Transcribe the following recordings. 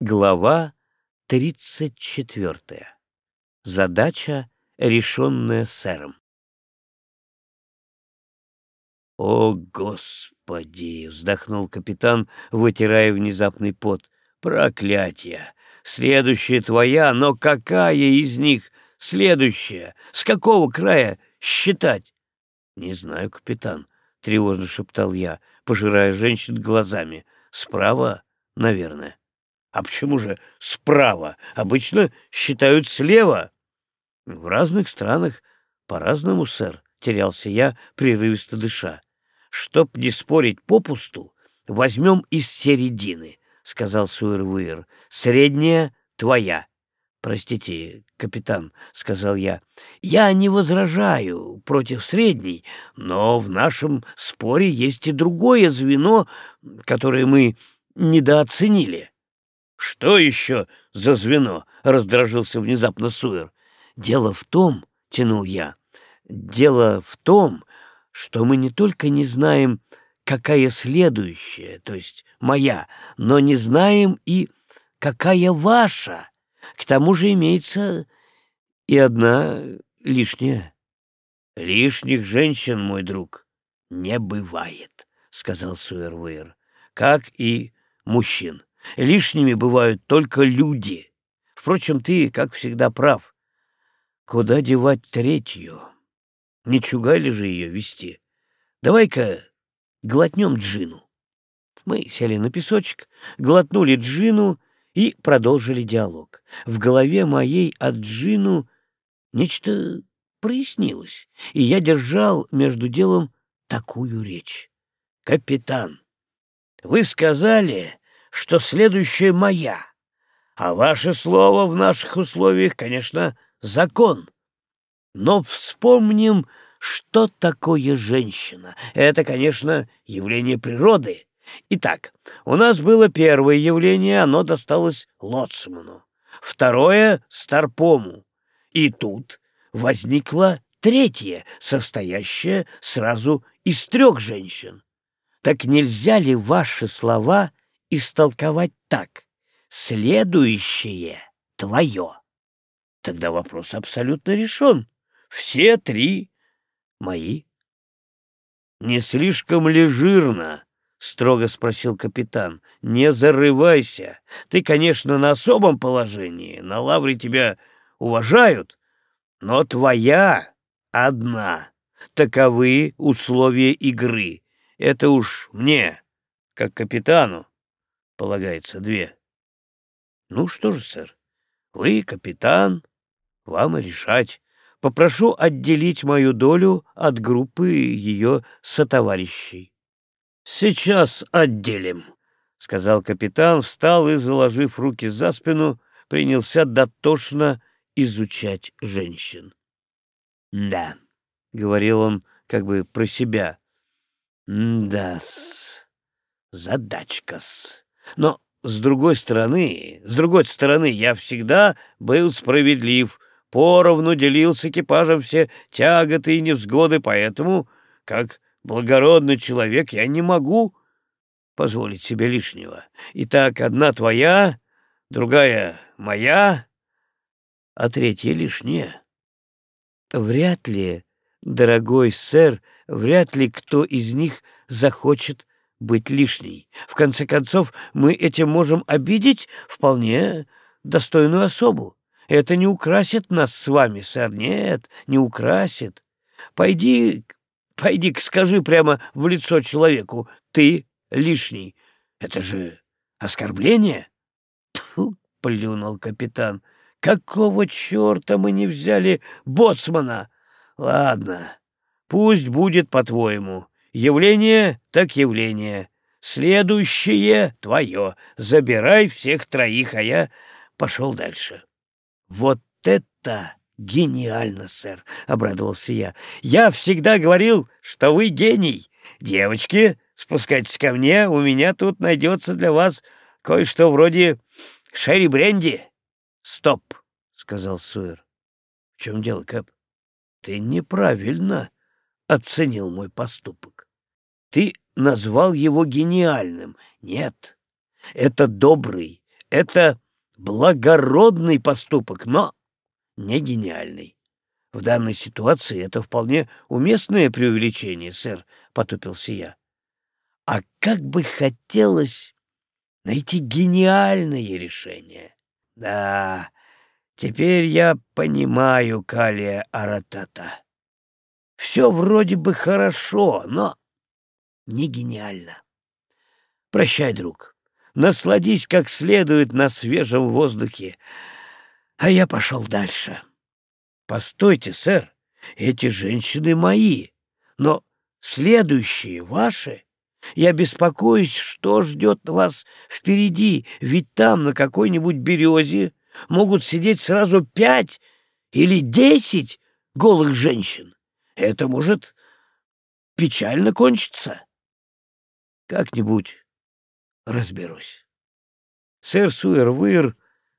Глава 34. Задача, решенная сэром. «О, Господи!» — вздохнул капитан, вытирая внезапный пот. «Проклятие! Следующая твоя, но какая из них следующая? С какого края считать?» «Не знаю, капитан», — тревожно шептал я, пожирая женщин глазами. «Справа, наверное». А почему же справа? Обычно считают слева. В разных странах по-разному, сэр, терялся я, прерывисто дыша. Чтоб не спорить попусту, возьмем из середины, сказал Суэрвуэр. Средняя твоя. «Простите, капитан», — сказал я, — «я не возражаю против средней, но в нашем споре есть и другое звено, которое мы недооценили». «Что еще за звено?» — раздражился внезапно Суэр. «Дело в том, — тянул я, — дело в том, что мы не только не знаем, какая следующая, то есть моя, но не знаем и какая ваша. К тому же имеется и одна лишняя». «Лишних женщин, мой друг, не бывает», — сказал Суэрвейр, — «как и мужчин». Лишними бывают только люди. Впрочем, ты, как всегда, прав. Куда девать третью? Не чугали же ее вести. Давай-ка глотнем джину. Мы сели на песочек, глотнули джину и продолжили диалог. В голове моей от джину нечто прояснилось, и я держал между делом такую речь. «Капитан, вы сказали, что следующая моя, а ваше слово в наших условиях, конечно, закон. Но вспомним, что такое женщина. Это, конечно, явление природы. Итак, у нас было первое явление, оно досталось Лоцману. Второе — Старпому. И тут возникло третье, состоящее сразу из трех женщин. Так нельзя ли ваши слова истолковать так. Следующее твое. Тогда вопрос абсолютно решен. Все три мои. Не слишком ли жирно? — строго спросил капитан. — Не зарывайся. Ты, конечно, на особом положении, на лавре тебя уважают, но твоя одна. Таковы условия игры. Это уж мне, как капитану, полагается две. Ну что же, сэр, вы капитан, вам и решать. Попрошу отделить мою долю от группы ее сотоварищей. Сейчас отделим, — сказал капитан, встал и, заложив руки за спину, принялся дотошно изучать женщин. — Да, — говорил он как бы про себя, — да-с, задачка-с. Но, с другой стороны, с другой стороны, я всегда был справедлив, поровну делил с экипажем все тяготы и невзгоды, поэтому, как благородный человек, я не могу позволить себе лишнего. Итак, одна твоя, другая моя, а третья лишняя. Вряд ли, дорогой сэр, вряд ли кто из них захочет быть лишней. В конце концов, мы этим можем обидеть вполне достойную особу. Это не украсит нас с вами, сэр, нет, не украсит. Пойди, пойди скажи прямо в лицо человеку, ты лишний. Это же оскорбление. Тьфу, плюнул капитан. Какого черта мы не взяли боцмана? Ладно, пусть будет по-твоему. Явление так явление. Следующее твое. Забирай всех троих, а я пошел дальше. Вот это гениально, сэр, — обрадовался я. Я всегда говорил, что вы гений. Девочки, спускайтесь ко мне, у меня тут найдется для вас кое-что вроде Шерри Бренди. Стоп, — сказал Суэр. В чем дело, Кэп? Ты неправильно оценил мой поступок. Ты назвал его гениальным. Нет, это добрый, это благородный поступок, но не гениальный. В данной ситуации это вполне уместное преувеличение, сэр, — потупился я. А как бы хотелось найти гениальное решение. Да, теперь я понимаю Калия Аратата. Все вроде бы хорошо, но не гениально. Прощай, друг. Насладись как следует на свежем воздухе, а я пошел дальше. Постойте, сэр, эти женщины мои, но следующие ваши. Я беспокоюсь, что ждет вас впереди, ведь там, на какой-нибудь березе, могут сидеть сразу пять или десять голых женщин. Это может печально кончиться. Как-нибудь разберусь. Сэр Суэрвыр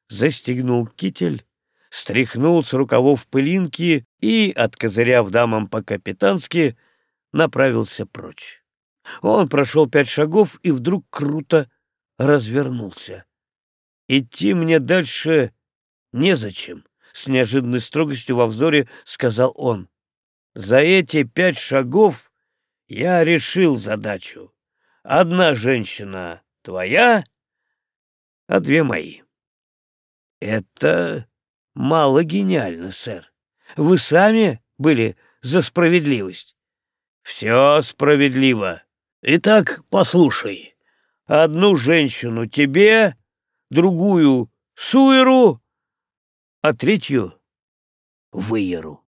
застегнул китель, стряхнул с рукавов пылинки и, откозыряв дамам по-капитански, направился прочь. Он прошел пять шагов и вдруг круто развернулся. «Идти мне дальше незачем», — с неожиданной строгостью во взоре сказал он. «За эти пять шагов я решил задачу. Одна женщина твоя, а две мои». «Это мало гениально, сэр. Вы сами были за справедливость». «Все справедливо», Итак, послушай. Одну женщину тебе, другую — Суеру, а третью — Выеру.